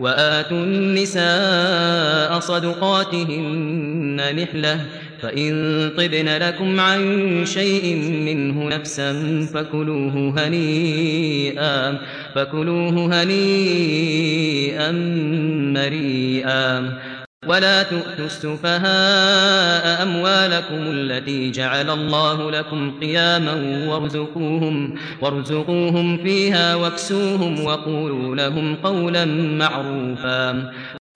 وآتوا النساء صدقاتهن نحلة فإن طبن لكم عن شيء منه نفسا فكلوه هنيئا فكلوه هنيئا مريئا. ولا تؤتوا السفهاء أموالكم التي جعل الله لكم قياما وارزقوهم, وارزقوهم فيها واكسوهم وقولوا لهم قولا معروفا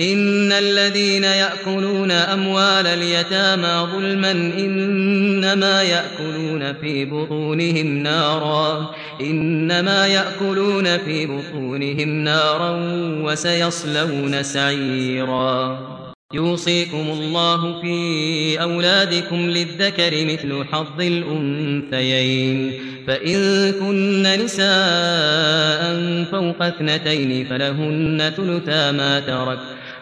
ان الذين ياكلون اموال اليتامى ظلما انما ياكلون في بطونهم نارا انما ياكلون في بطونهم نارا وسيصلون سعيرا يوصيكم الله في اولادكم للذكر مثل حظ الانثيين فان كن نساء فوق اثنتين فلهن ثلثا ما ترك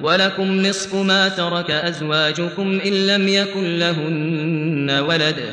ولكم نصف ما ترك أزواجكم إن لم يكن لهن ولد.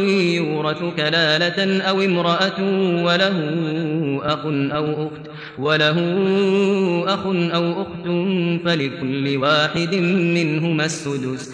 يورث كلالة أو امرأة وله أخ أو أخت وله أخ أو أخت فلكل واحد منهما السدس.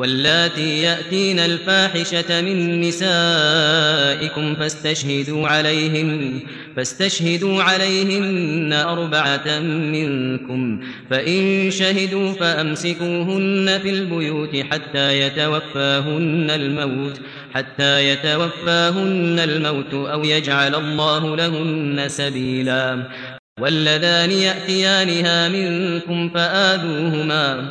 واللاتي يأتين الفاحشة من نسائكم فاستشهدوا عليهن فاستشهدوا عليهن أربعة منكم فإن شهدوا فأمسكوهن في البيوت حتى يتوفاهن الموت حتى يتوفاهن الموت أو يجعل الله لهن سبيلا. واللذان يأتيانها منكم فآذوهما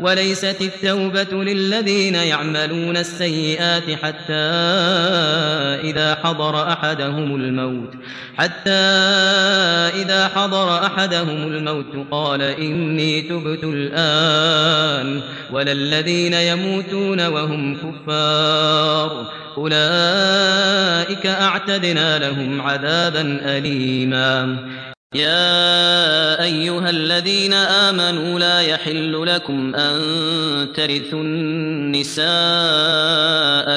وليست التوبة للذين يعملون السيئات حتى إذا حضر أحدهم الموت حتى إذا حضر أحدهم الموت قال إني تبت الآن ولا الذين يموتون وهم كفار أولئك أعتدنا لهم عذابا أليما. يا ايها الذين امنوا لا يحل لكم ان ترثوا النساء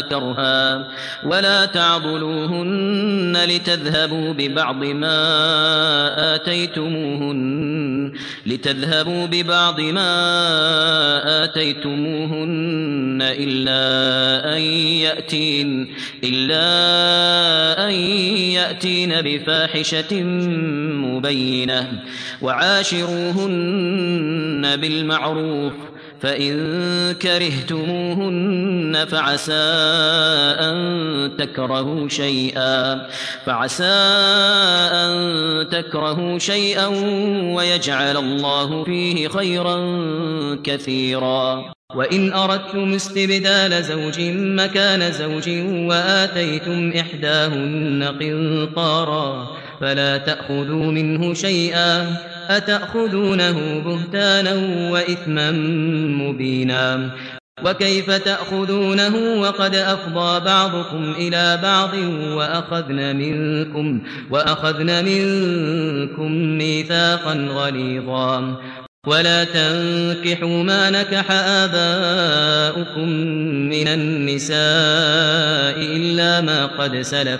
كرها ولا تعضلوهن لتذهبوا ببعض ما اتيتموهن لتذهبوا ببعض ما اتيتموهن الا ان ياتين الا ان ياتين بفاحشه مبينة وعاشروهن بالمعروف فإن كرهتموهن فعسى أن تكرهوا شيئا. فعسى أن تكرهوا شيئا ويجعل الله فيه خيرا كثيرا. وإن أردتم استبدال زوج مكان زوج وآتيتم إحداهن قنطارا فلا تأخذوا منه شيئا أتأخذونه بهتانا وإثما مبينا وكيف تأخذونه وقد أفضى بعضكم إلى بعض وأخذن منكم وأخذن منكم ميثاقا غليظا ولا تنكحوا ما نكح آباؤكم من النساء إلا ما قد سلف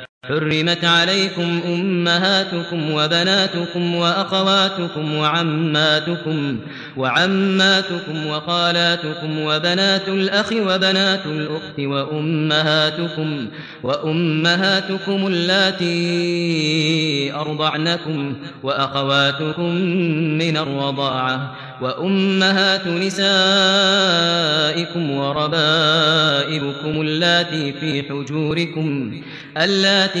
حرمت عليكم أمهاتكم وبناتكم وأخواتكم وعماتكم وعماتكم وخالاتكم وبنات الأخ وبنات الأخت وأمهاتكم وأمهاتكم اللاتي أرضعنكم وأخواتكم من الرضاعة وأمهات نسائكم وربائبكم اللاتي في حجوركم اللاتي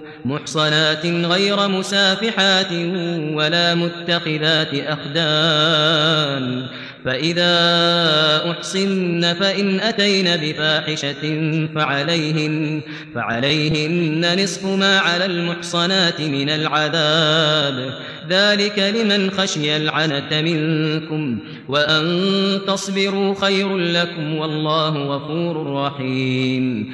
محصنات غير مسافحات ولا متخذات أخدان. فإذا أحصن فإن أتين بفاحشة فعليهن, فعليهن نصف ما على المحصنات من العذاب. ذلك لمن خشي العنة منكم وأن تصبروا خير لكم والله غفور رحيم.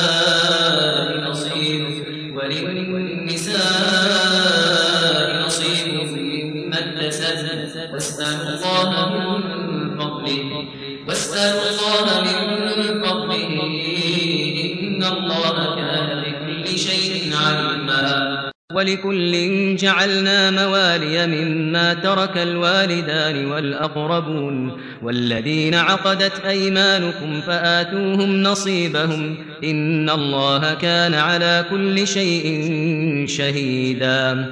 واسألوا الله من فضله واسألوا الله من فضله. إن الله كان بكل شيء عليما. ولكل جعلنا موالي مما ترك الوالدان والأقربون والذين عقدت أيمانكم فآتوهم نصيبهم. إن الله كان على كل شيء شهيدا.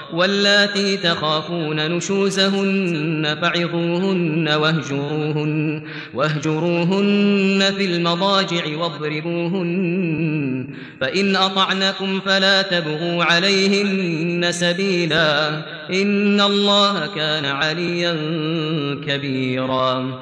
واللاتي تخافون نشوزهن فعظوهن واهجروهن, واهجروهن في المضاجع واضربوهن فإن أطعنكم فلا تبغوا عليهن سبيلا إن الله كان عليا كبيرا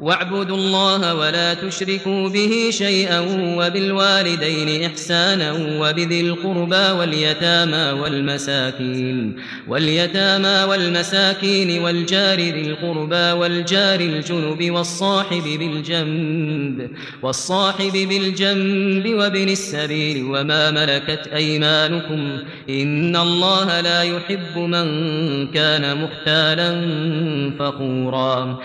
واعبدوا الله ولا تشركوا به شيئا وبالوالدين إحسانا وبذي القربى واليتامى والمساكين واليتامى والمساكين والجار ذي القربى والجار الجنب والصاحب بالجنب والصاحب بالجنب وابن السبيل وما ملكت أيمانكم إن الله لا يحب من كان مختالا فخورا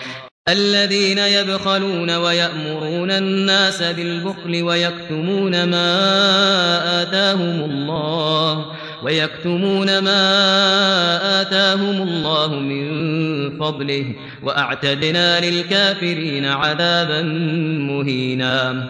الذين يبخلون ويأمرون الناس بالبخل ويكتمون ما آتاهم الله ويكتمون ما آتاهم الله من فضله وأعتدنا للكافرين عذابا مهينا.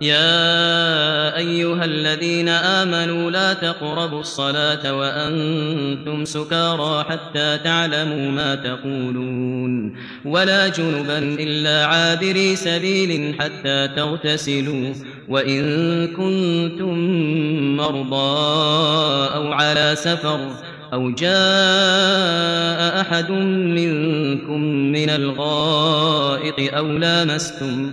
يا ايها الذين امنوا لا تقربوا الصلاه وأنتم سكارى حتى تعلموا ما تقولون ولا جنبا الا عابري سبيل حتى تغتسلوا وان كنتم مرضى أو على سفر أو جاء أحد منكم من الغائط أو لامستم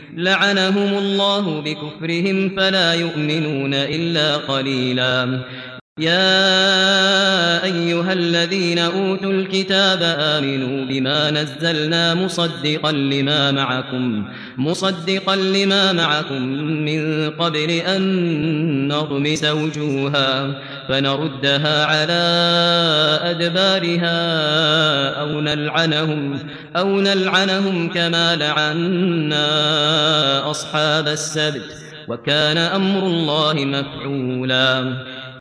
لعنهم الله بكفرهم فلا يؤمنون إلا قليلا. يا ايها الذين اوتوا الكتاب امنوا بما نزلنا مصدقا لما معكم مصدقا لما معكم من قبل ان نطمس وجوها فنردها على ادبارها أو نلعنهم أو نلعنهم كما لعنا اصحاب السبت وكان أمر الله مفعولا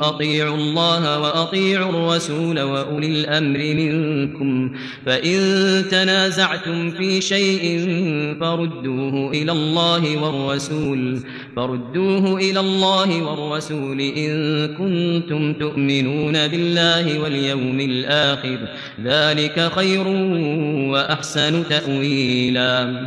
أطيعوا الله وأطيعوا الرسول وأولي الأمر منكم. فإن تنازعتم في شيء فردوه إلى الله والرسول فردوه إلى الله والرسول إن كنتم تؤمنون بالله واليوم الآخر. ذلك خير وأحسن تأويلا.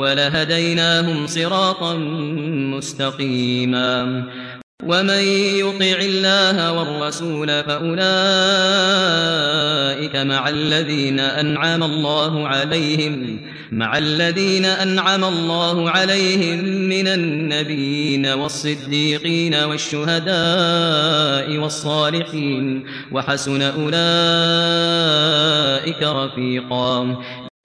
ولهديناهم صراطا مستقيما. ومن يطع الله والرسول فأولئك مع الذين أنعم الله عليهم مع الذين أنعم الله عليهم من النبيين والصديقين والشهداء والصالحين وحسن أولئك رفيقا.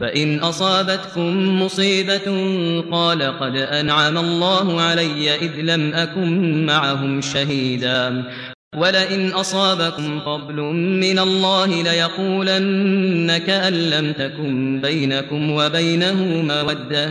فإن أصابتكم مصيبة قال قد أنعم الله علي إذ لم أكن معهم شهيدا. ولئن أصابكم فضل من الله ليقولن كأن لم تكن بينكم وبينه مودة.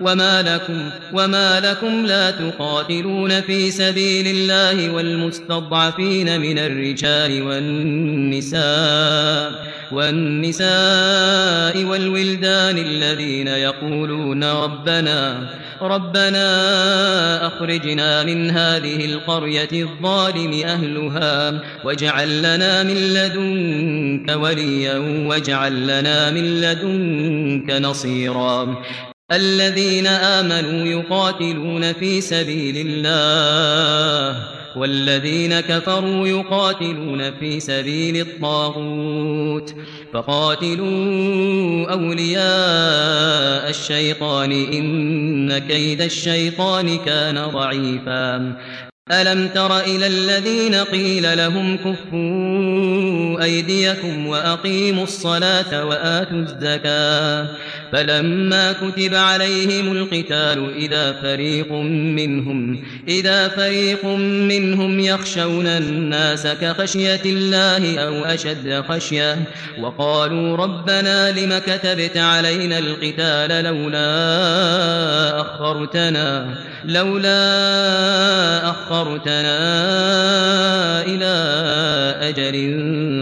وما لكم وما لكم لا تقاتلون في سبيل الله والمستضعفين من الرجال والنساء والنساء والولدان الذين يقولون ربنا ربنا أخرجنا من هذه القرية الظالم أهلها واجعل لنا من لدنك وليا واجعل لنا من لدنك نصيرا الذين آمنوا يقاتلون في سبيل الله والذين كفروا يقاتلون في سبيل الطاغوت. فقاتلوا أولياء الشيطان إن كيد الشيطان كان ضعيفا. ألم تر إلى الذين قيل لهم كفوا أيديكم وأقيموا الصلاة وآتوا الزكاة فلما كتب عليهم القتال إذا فريق منهم إذا فريق منهم يخشون الناس كخشية الله أو أشد خشية وقالوا ربنا لم كتبت علينا القتال لولا أخرتنا لولا أخرتنا إلى أجل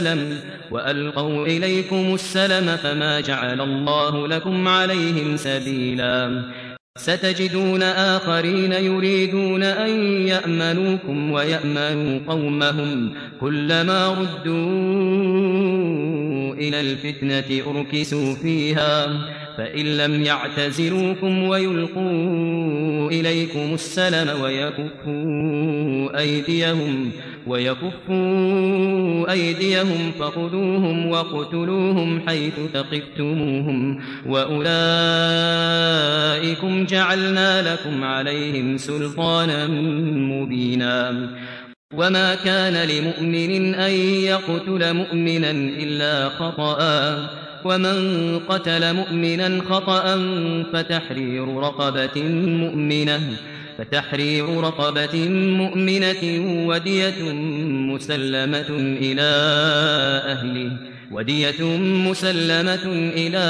السلم وألقوا إليكم السلم فما جعل الله لكم عليهم سبيلا. ستجدون آخرين يريدون أن يأمنوكم ويأمنوا قومهم كلما ردوا إلى الفتنة أركسوا فيها فإن لم يعتزلوكم ويلقوا إليكم السلم ويكفوا أيديهم ويكفوا أيديهم فخذوهم وقتلوهم حيث ثقفتموهم وأولئكم جعلنا لكم عليهم سلطانا مبينا. وما كان لمؤمن أن يقتل مؤمنا إلا خطأ. ومن قتل مؤمنا خطأ فتحرير رقبة مؤمنة فتحرير رقبة مؤمنة ودية مسلمة إلى أهله ودية مسلمة إلى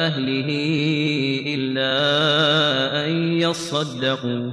أهله إلا أن يصدقوا.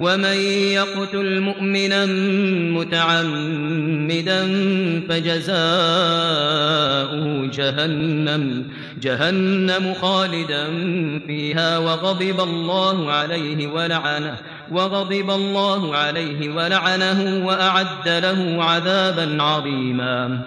ومن يقتل مؤمنا متعمدا فجزاؤه جهنم جهنم خالدا فيها وغضب الله عليه ولعنه وغضب الله عليه ولعنه وأعد له عذابا عظيما.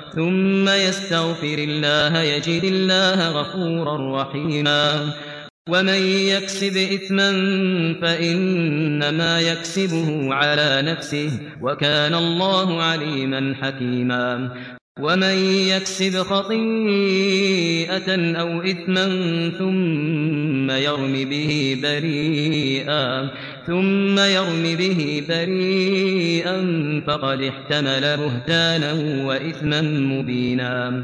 ثم يستغفر الله يجد الله غفورا رحيما. ومن يكسب إثما فإنما يكسبه على نفسه وكان الله عليما حكيما. ومن يكسب خطيئة أو إثما ثم يرم به بريئا. ثم يرم به بريئا فقد احتمل بهتانا وإثما مبينا.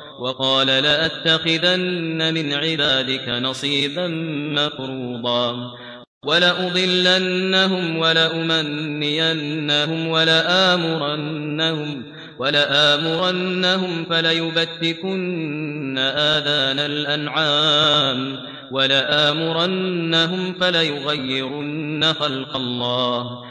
وقال لأتخذن من عبادك نصيبا مفروضا ولأضلنهم ولأمنينهم ولآمرنهم ولآمرنهم فليبتكن آذان الأنعام ولآمرنهم فليغيرن خلق الله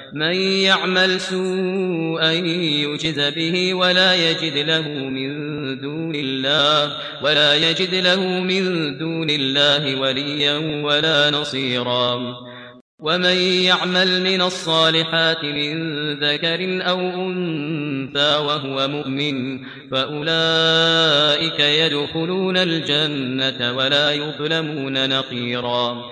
من يعمل سوءا يجز به ولا يجد له من دون الله ولا يجد له من دون الله وليا ولا نصيرا. ومن يعمل من الصالحات من ذكر أو أنثى وهو مؤمن فأولئك يدخلون الجنة ولا يظلمون نقيرا.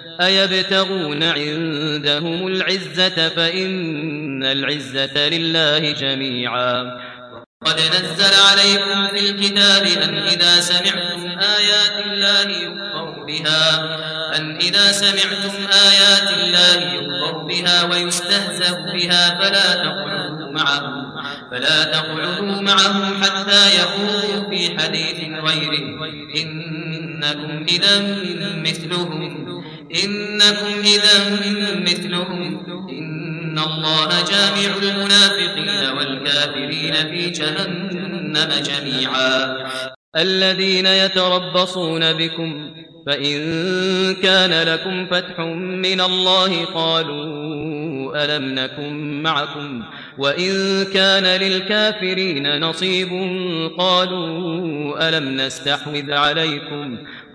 أيبتغون عندهم العزة فإن العزة لله جميعا. قد نزل عليكم في الكتاب أن إذا سمعتم آيات الله يكفر بها أن إذا سمعتم آيات الله يكفر بها ويستهزأ بها فلا تقعدوا معهم فلا تقعدوا معهم حتى يخوضوا في حديث غيره إنكم إذا مثلهم. إنكم إذا مثلهم. إن الله جامع المنافقين والكافرين في جهنم جميعا. الذين يتربصون بكم فإن كان لكم فتح من الله قالوا ألم نكن معكم. وإن كان للكافرين نصيب قالوا ألم نستحوذ عليكم.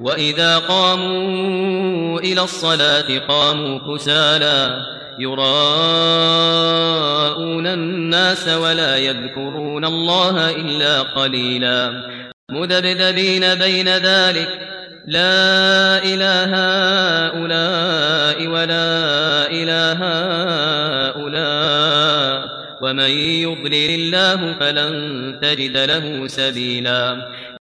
وإذا قاموا إلى الصلاة قاموا كسالا يراءون الناس ولا يذكرون الله إلا قليلا مذبذبين بين ذلك لا إله هؤلاء ولا إله هؤلاء ومن يضلل الله فلن تجد له سبيلا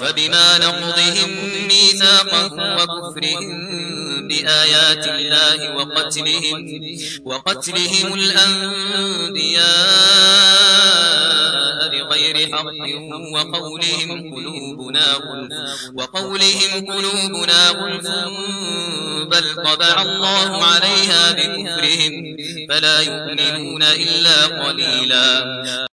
فبما نقضهم ميثاقهم وكفرهم بآيات الله وقتلهم وقتلهم الأنبياء بغير حق وقولهم قلوبنا غلف وقولهم قلوبنا غلف بل طبع الله عليها بكفرهم فلا يؤمنون إلا قليلا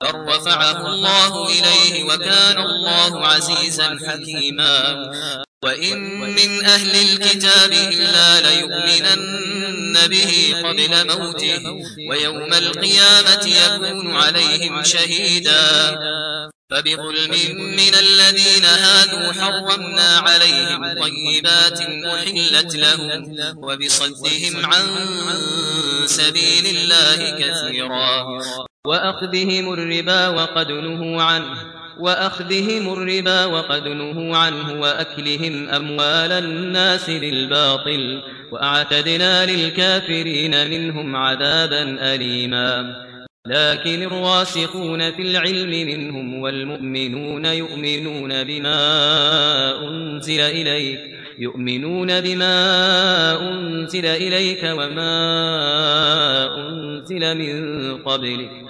بل رفعه الله إليه وكان الله عزيزا حكيما وإن من أهل الكتاب إلا ليؤمنن به قبل موته ويوم القيامة يكون عليهم شهيدا فبظلم من الذين هادوا حرمنا عليهم طيبات أحلت لهم وبصدهم عن سبيل الله كثيرا وأخذهم الربا وقد نهوا عنه وأخذهم الربا وقد نهوا عنه وأكلهم أموال الناس بالباطل وأعتدنا للكافرين منهم عذابا أليما. لكن الراسخون في العلم منهم والمؤمنون يؤمنون بما أنزل إليك يؤمنون بما أنزل إليك وما أنزل من قبلك.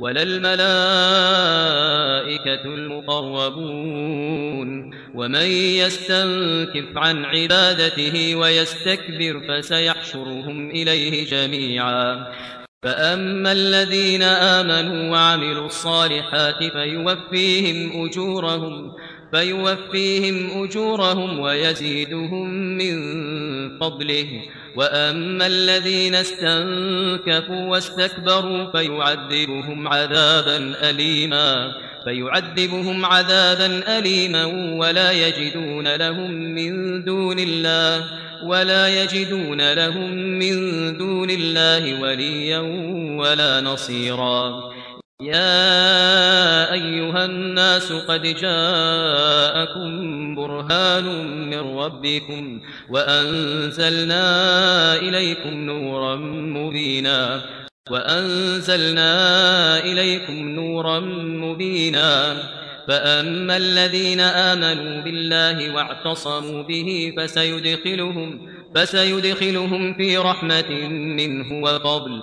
ولا الملائكة المقربون. ومن يستنكف عن عبادته ويستكبر فسيحشرهم إليه جميعا. فأما الذين آمنوا وعملوا الصالحات فيوفيهم أجورهم فيوفيهم أجورهم ويزيدهم من فضله. وأما الذين استنكفوا واستكبروا فيعذبهم عذابا أليما فيعذبهم عذابا أليما ولا يجدون لهم من دون الله ولا يجدون لهم من دون الله وليا ولا نصيرا. يا أيها الناس قد جاءكم برهان من ربكم وأنزلنا إليكم نورا مبينا وأنزلنا إليكم نورا مبينا فأما الذين آمنوا بالله واعتصموا به فسيدخلهم فسيدخلهم في رحمة منه وفضل